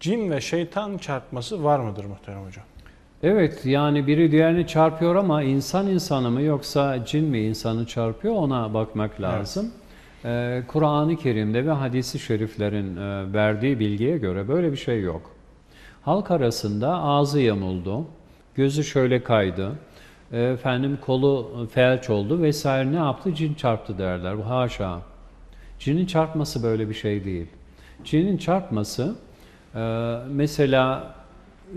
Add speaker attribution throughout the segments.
Speaker 1: Cin ve şeytan çarpması var mıdır muhterem hocam?
Speaker 2: Evet yani biri diğerini çarpıyor ama insan insanı mı yoksa cin mi insanı çarpıyor ona bakmak lazım. Ee, Kur'an-ı Kerim'de ve hadisi şeriflerin e, verdiği bilgiye göre böyle bir şey yok. Halk arasında ağzı yamuldu, gözü şöyle kaydı, e, efendim kolu felç oldu vesaire ne yaptı? Cin çarptı derler. Bu haşa. Cinin çarpması böyle bir şey değil. Cinin çarpması e, mesela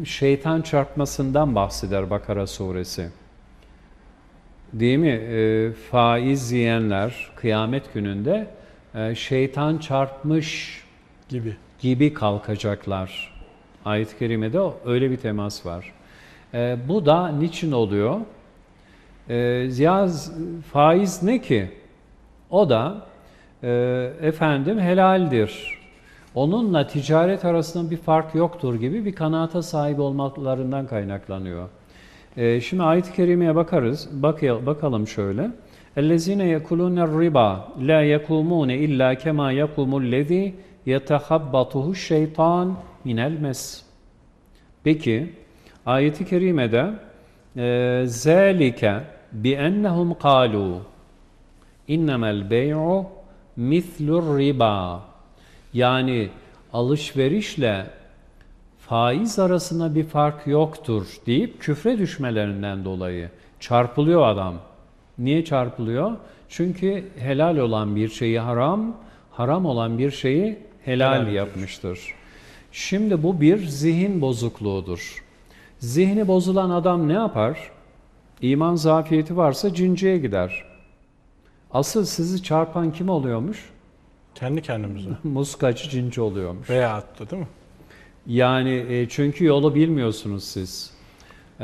Speaker 2: şeytan çarpmasından bahseder Bakara suresi. Değil mi? E, faiz yiyenler kıyamet gününde e, şeytan çarpmış
Speaker 1: Gibi.
Speaker 2: gibi kalkacaklar. Ayet-i Kerime'de öyle bir temas var. E, bu da niçin oluyor? E, ya z- faiz ne ki? O da e, efendim helaldir Onunla ticaret arasında bir fark yoktur gibi bir kanaata sahip olmalarından kaynaklanıyor. E, şimdi ayet-i kerimeye bakarız. Bak, bakalım şöyle. اَلَّذ۪ينَ يَكُلُونَ الرِّبَا لَا يَقُومُونَ اِلَّا كَمَا يَقُومُ الَّذ۪ي يَتَخَبَّطُهُ الشَّيْطَانِ مِنَ الْمَسِ Peki ayeti kerimede e, zalike bi ennehum qalu innemel bey'u mislur riba yani alışverişle faiz arasında bir fark yoktur deyip küfre düşmelerinden dolayı çarpılıyor adam. Niye çarpılıyor? Çünkü helal olan bir şeyi haram, haram olan bir şeyi helal,
Speaker 1: Helal
Speaker 2: yapmıştır. Şimdi bu bir zihin bozukluğudur. Zihni bozulan adam ne yapar? İman zafiyeti varsa cinciye gider. Asıl sizi çarpan kim oluyormuş?
Speaker 1: Kendi kendimize.
Speaker 2: Muskacı cinci oluyormuş.
Speaker 1: Veya attı değil mi?
Speaker 2: Yani e, çünkü yolu bilmiyorsunuz siz. E,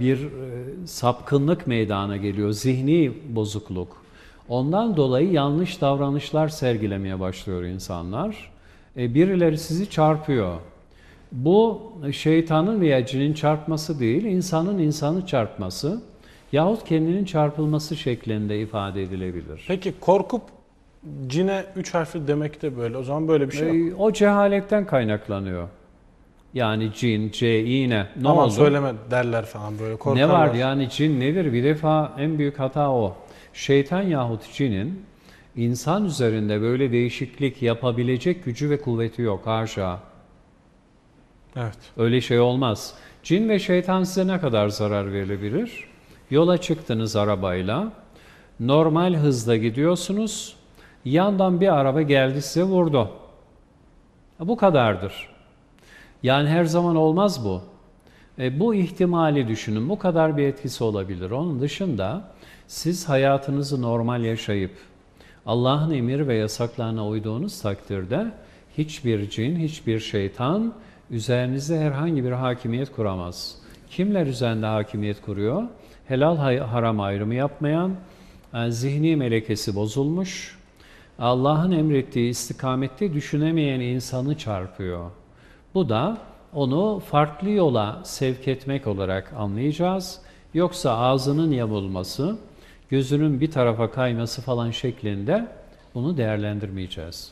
Speaker 2: bir e, sapkınlık meydana geliyor, zihni bozukluk. Ondan dolayı yanlış davranışlar sergilemeye başlıyor insanlar. E, birileri sizi çarpıyor. Bu şeytanın veya cinin çarpması değil, insanın insanı çarpması yahut kendinin çarpılması şeklinde ifade edilebilir.
Speaker 1: Peki korkup cine üç harfli demek de böyle. O zaman böyle bir şey yok.
Speaker 2: E, o cehaletten kaynaklanıyor. Yani cin, C, iğne. Ne
Speaker 1: Aman
Speaker 2: oldu?
Speaker 1: söyleme derler falan böyle korkarlar.
Speaker 2: Ne var yani cin nedir? Bir defa en büyük hata o. Şeytan yahut cinin insan üzerinde böyle değişiklik yapabilecek gücü ve kuvveti yok. Haşa.
Speaker 1: Evet.
Speaker 2: Öyle şey olmaz. Cin ve şeytan size ne kadar zarar verebilir? Yola çıktınız arabayla. Normal hızda gidiyorsunuz. Yandan bir araba geldi size vurdu. Bu kadardır. Yani her zaman olmaz bu. E, bu ihtimali düşünün. Bu kadar bir etkisi olabilir. Onun dışında siz hayatınızı normal yaşayıp Allah'ın emir ve yasaklarına uyduğunuz takdirde hiçbir cin, hiçbir şeytan üzerinizde herhangi bir hakimiyet kuramaz. Kimler üzerinde hakimiyet kuruyor? Helal haram ayrımı yapmayan, e, zihni melekesi bozulmuş, Allah'ın emrettiği istikamette düşünemeyen insanı çarpıyor. Bu da onu farklı yola sevk etmek olarak anlayacağız. Yoksa ağzının yamulması, gözünün bir tarafa kayması falan şeklinde bunu değerlendirmeyeceğiz.